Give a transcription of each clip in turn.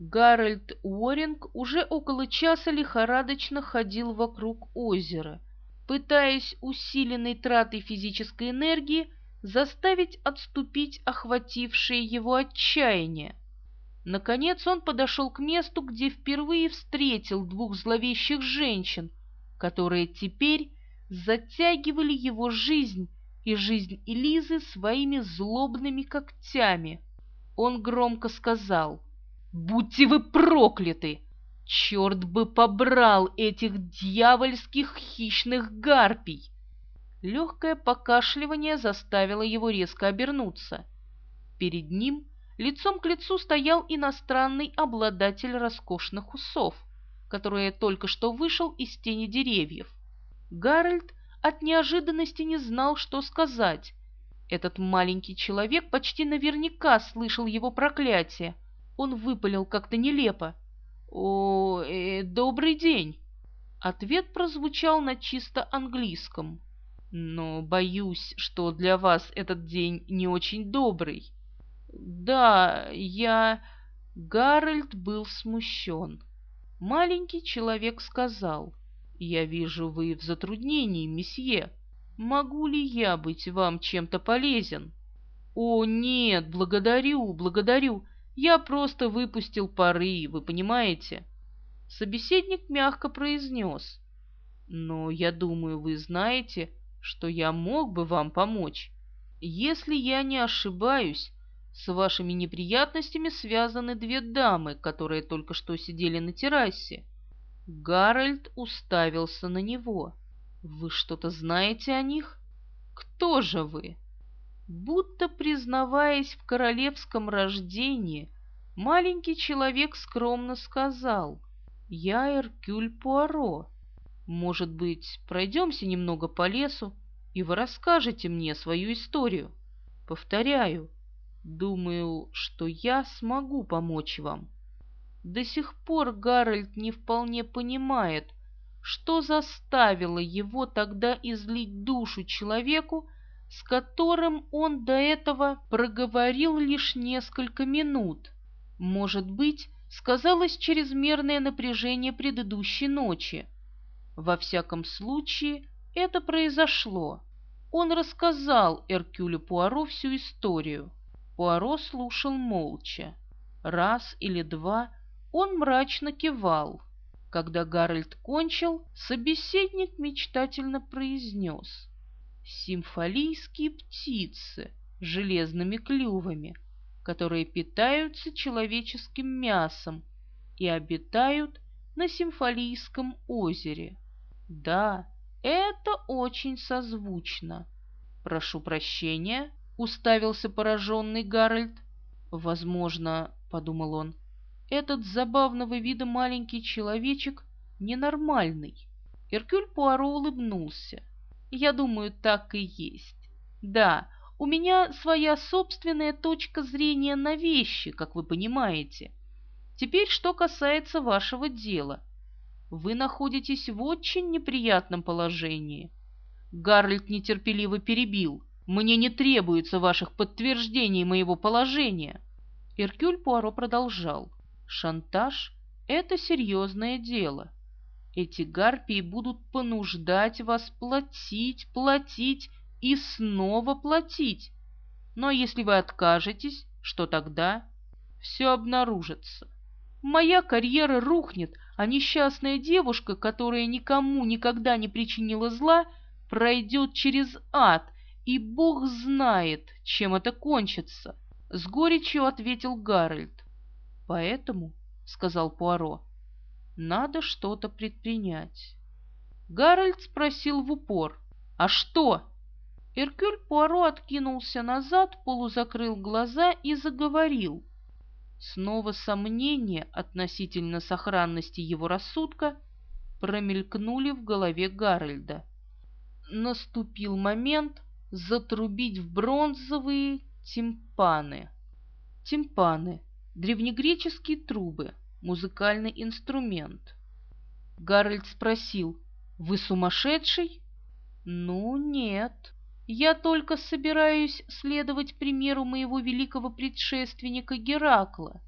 Гарольд Уоринг уже около часа лихорадочно ходил вокруг озера, пытаясь усиленной тратой физической энергии заставить отступить охватившее его отчаяние. Наконец он подошел к месту, где впервые встретил двух зловещих женщин, которые теперь затягивали его жизнь и жизнь Элизы своими злобными когтями. Он громко сказал «Будьте вы прокляты! Черт бы побрал этих дьявольских хищных гарпий!» Легкое покашливание заставило его резко обернуться. Перед ним лицом к лицу стоял иностранный обладатель роскошных усов, который только что вышел из тени деревьев. Гарольд от неожиданности не знал, что сказать. Этот маленький человек почти наверняка слышал его проклятие. Он выпалил как-то нелепо. «О, э, добрый день!» Ответ прозвучал на чисто английском. «Но боюсь, что для вас этот день не очень добрый». «Да, я...» Гарольд был смущен. Маленький человек сказал, «Я вижу, вы в затруднении, месье. Могу ли я быть вам чем-то полезен?» «О, нет, благодарю, благодарю. Я просто выпустил пары, вы понимаете?» Собеседник мягко произнес, «Но я думаю, вы знаете, что я мог бы вам помочь. Если я не ошибаюсь, с вашими неприятностями связаны две дамы, которые только что сидели на террасе. Гарольд уставился на него. Вы что-то знаете о них? Кто же вы? Будто признаваясь в королевском рождении, маленький человек скромно сказал «Я Эркюль Пуаро. Может быть, пройдемся немного по лесу, и вы расскажете мне свою историю? Повторяю, Думаю, что я смогу помочь вам. До сих пор Гарольд не вполне понимает, что заставило его тогда излить душу человеку, с которым он до этого проговорил лишь несколько минут. Может быть, сказалось чрезмерное напряжение предыдущей ночи. Во всяком случае, это произошло. Он рассказал Эркюлю Пуаро всю историю. Пуаро слушал молча. Раз или два он мрачно кивал. Когда Гарольд кончил, собеседник мечтательно произнес «Симфолийские птицы с железными клювами, которые питаются человеческим мясом и обитают на Симфолийском озере. Да, это очень созвучно. Прошу прощения, уставился пораженный Гарольд. «Возможно, — подумал он, — этот забавного вида маленький человечек ненормальный». Эркюль Пуаро улыбнулся. «Я думаю, так и есть. Да, у меня своя собственная точка зрения на вещи, как вы понимаете. Теперь, что касается вашего дела. Вы находитесь в очень неприятном положении». Гарльд нетерпеливо перебил – мне не требуется ваших подтверждений моего положения. Иркюль Пуаро продолжал. Шантаж — это серьезное дело. Эти гарпии будут понуждать вас платить, платить и снова платить. Но если вы откажетесь, что тогда? Все обнаружится. Моя карьера рухнет, а несчастная девушка, которая никому никогда не причинила зла, пройдет через ад — и бог знает, чем это кончится, — с горечью ответил Гарольд. Поэтому, — сказал Пуаро, — надо что-то предпринять. Гарольд спросил в упор, — а что? Эркюль Пуаро откинулся назад, полузакрыл глаза и заговорил. Снова сомнения относительно сохранности его рассудка промелькнули в голове Гарольда. Наступил момент, затрубить в бронзовые тимпаны. Тимпаны – древнегреческие трубы, музыкальный инструмент. Гарольд спросил, «Вы сумасшедший?» «Ну, нет. Я только собираюсь следовать примеру моего великого предшественника Геракла.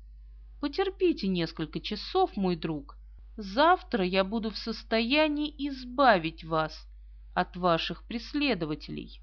Потерпите несколько часов, мой друг. Завтра я буду в состоянии избавить вас от ваших преследователей.